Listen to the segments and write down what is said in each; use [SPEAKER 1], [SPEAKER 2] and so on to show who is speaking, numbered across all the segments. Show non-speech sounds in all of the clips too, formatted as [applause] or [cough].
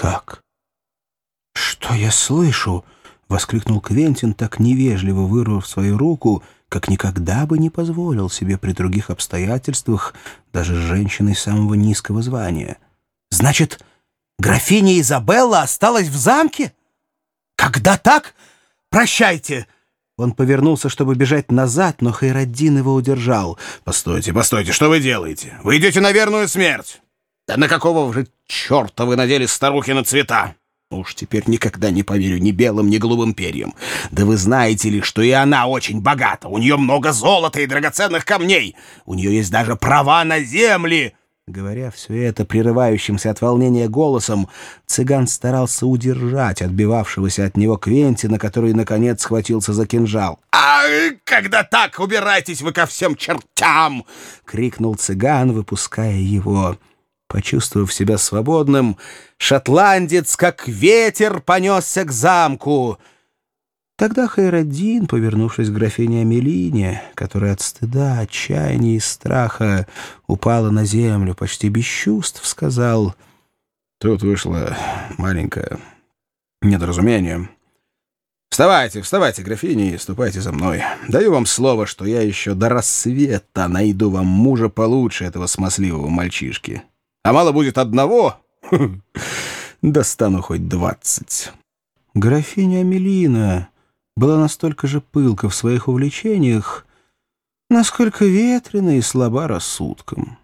[SPEAKER 1] «Как? Что я слышу?» — воскликнул Квентин, так невежливо вырвав свою руку, как никогда бы не позволил себе при других обстоятельствах даже женщиной самого низкого звания. «Значит, графиня Изабелла осталась в замке? Когда так? Прощайте!» Он повернулся, чтобы бежать назад, но Хайраддин его удержал.
[SPEAKER 2] «Постойте, постойте, что вы делаете? Вы идете на верную смерть! Да на какого же черта вы надели старухи на цвета? Уж теперь никогда не поверю ни белым, ни голубым перьям. Да вы знаете ли, что и она очень богата. У нее много золота и драгоценных камней. У нее есть даже права на земли!»
[SPEAKER 1] Говоря все это прерывающимся от волнения голосом, цыган старался удержать отбивавшегося от него Квентина, который, наконец, схватился за кинжал.
[SPEAKER 2] «А когда так, убирайтесь вы ко всем чертям!»
[SPEAKER 1] — крикнул цыган, выпуская его. Почувствовав себя свободным, шотландец, как ветер, понесся к замку — Тогда Хайраддин, повернувшись к графине Амелине, которая от стыда, отчаяния и страха упала на землю почти без чувств, сказал,
[SPEAKER 2] «Тут вышло маленькое недоразумение. Вставайте, вставайте, графиня, и ступайте за мной. Даю вам слово, что я еще до рассвета найду вам мужа получше этого смазливого мальчишки. А мало будет одного, [laughs] достану хоть двадцать».
[SPEAKER 1] Графиня Амелина была настолько же пылка в своих увлечениях, насколько ветрена и слаба рассудком.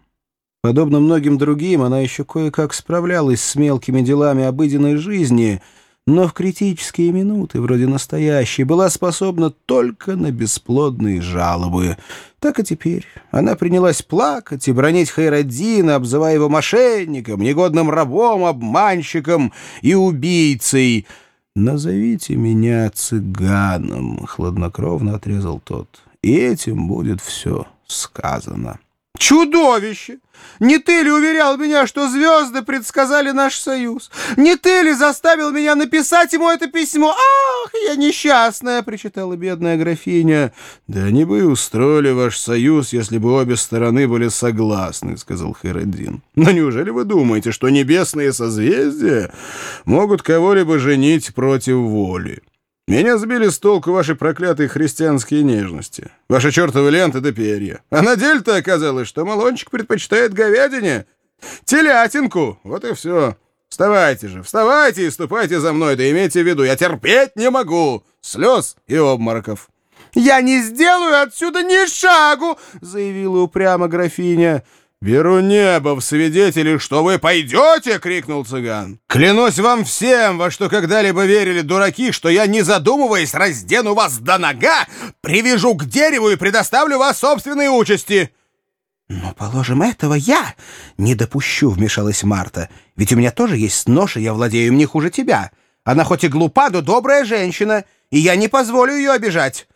[SPEAKER 1] Подобно многим другим, она еще кое-как справлялась с мелкими делами обыденной жизни, но в критические минуты, вроде настоящей, была способна только на бесплодные жалобы. Так и теперь. Она принялась плакать и бронить Хайраддина, обзывая его мошенником, негодным рабом, обманщиком и убийцей — «Назовите меня цыганом», — хладнокровно отрезал тот. «И этим будет все сказано».
[SPEAKER 3] «Чудовище! Не ты ли уверял меня, что звезды предсказали наш союз? Не ты ли заставил меня написать ему это письмо? Ах, я несчастная!» — причитала бедная графиня.
[SPEAKER 2] «Да они бы устроили ваш союз, если бы обе стороны были согласны», — сказал Хайраддин. «Но неужели вы думаете, что небесные созвездия могут кого-либо женить против воли?» Меня сбили с толку ваши проклятые христианские нежности. Ваша чертова лента да перья. А на деле-то оказалось, что Малончик предпочитает говядине. Телятинку. Вот и все. Вставайте же, вставайте и ступайте за мной, да имейте в виду, я терпеть не могу слез и обмороков.
[SPEAKER 3] «Я не сделаю отсюда ни шагу!» — заявила упрямо графиня.
[SPEAKER 2] «Беру небо в свидетели, что вы пойдете!» — крикнул цыган. «Клянусь вам всем, во что когда-либо верили дураки, что я, не задумываясь, раздену вас до нога, привяжу к дереву и предоставлю вас собственной участи!»
[SPEAKER 1] «Но, положим, этого я не допущу», — вмешалась Марта. «Ведь у меня тоже есть нож, и я владею им не хуже тебя. Она хоть и глупа, но добрая женщина, и я не позволю ее обижать».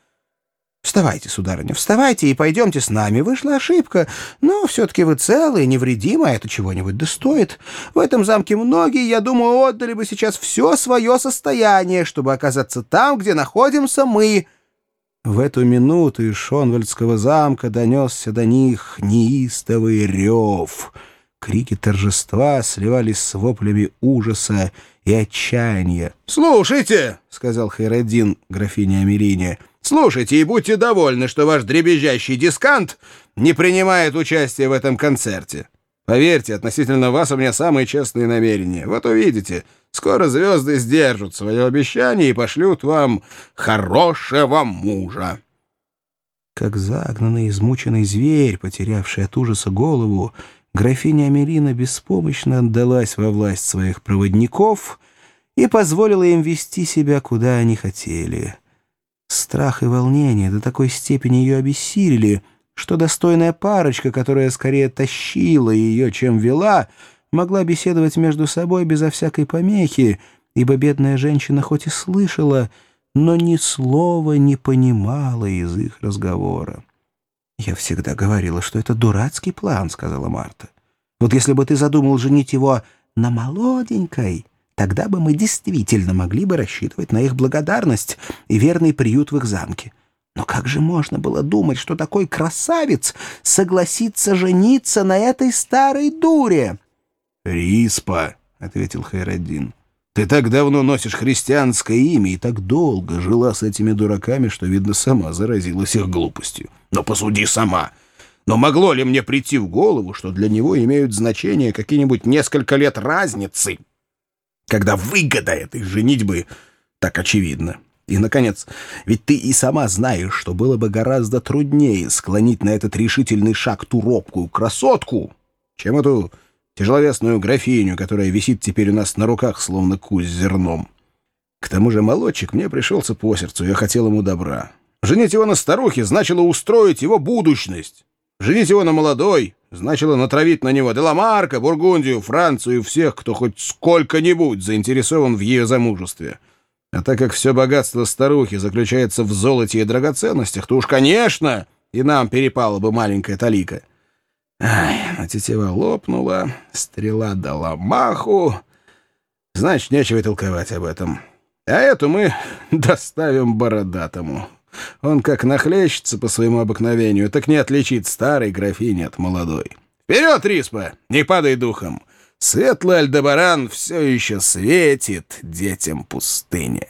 [SPEAKER 1] «Вставайте, сударыня, вставайте и пойдемте с нами. Вышла ошибка, но все-таки вы целы и невредимы, а это чего-нибудь да стоит. В этом замке многие, я думаю, отдали бы сейчас все свое состояние, чтобы оказаться там, где находимся мы». В эту минуту из Шонвальдского замка донесся до них неистовый рев. Крики торжества сливались с воплями ужаса и отчаяния.
[SPEAKER 2] «Слушайте!» — сказал Хайреддин графине Амелине — Слушайте и будьте довольны, что ваш дребезжащий дискант не принимает участия в этом концерте. Поверьте, относительно вас у меня самые честные намерения. Вот увидите, скоро звезды сдержат свое обещание и пошлют вам хорошего мужа».
[SPEAKER 1] Как загнанный, измученный зверь, потерявший от ужаса голову, графиня Амелина беспомощно отдалась во власть своих проводников и позволила им вести себя, куда они хотели. Страх и волнение до такой степени ее обессилили, что достойная парочка, которая скорее тащила ее, чем вела, могла беседовать между собой безо всякой помехи, ибо бедная женщина хоть и слышала, но ни слова не понимала из их разговора. «Я всегда говорила, что это дурацкий план», — сказала Марта. «Вот если бы ты задумал женить его на молоденькой...» Тогда бы мы действительно могли бы рассчитывать на их благодарность и верный приют в их замке. Но как же можно было думать, что такой красавец согласится жениться на этой старой дуре?
[SPEAKER 2] — Риспа, —
[SPEAKER 1] ответил Хайраддин. «Ты так давно носишь христианское имя и так долго жила с этими дураками, что, видно, сама заразилась их глупостью. Но посуди сама. Но могло ли мне прийти в голову, что для него имеют значение какие-нибудь несколько лет разницы, когда выгода этой женитьбы так очевидна?» И, наконец, ведь ты и сама знаешь, что было бы гораздо труднее склонить на этот решительный шаг ту робкую красотку, чем эту тяжеловесную графиню, которая висит теперь у нас на руках, словно кусь зерном. К тому же молодчик мне пришелся по сердцу, я хотел ему добра. Женить его на старухе значило устроить его будущность. Женить его на молодой значило натравить на него Деламарка, Бургундию, Францию и всех, кто хоть сколько-нибудь заинтересован в ее замужестве. А так как все богатство старухи заключается в золоте и драгоценностях, то уж, конечно, и нам перепала бы маленькая талика. Ай, а тетива лопнула, стрела дала маху. Значит, нечего толковать об этом. А эту мы [laughs] доставим бородатому. Он как нахлещется по своему обыкновению, так не отличит старой графини от молодой. Вперед, Риспа, не падай духом. Светлый Альдебаран все еще светит детям пустыни.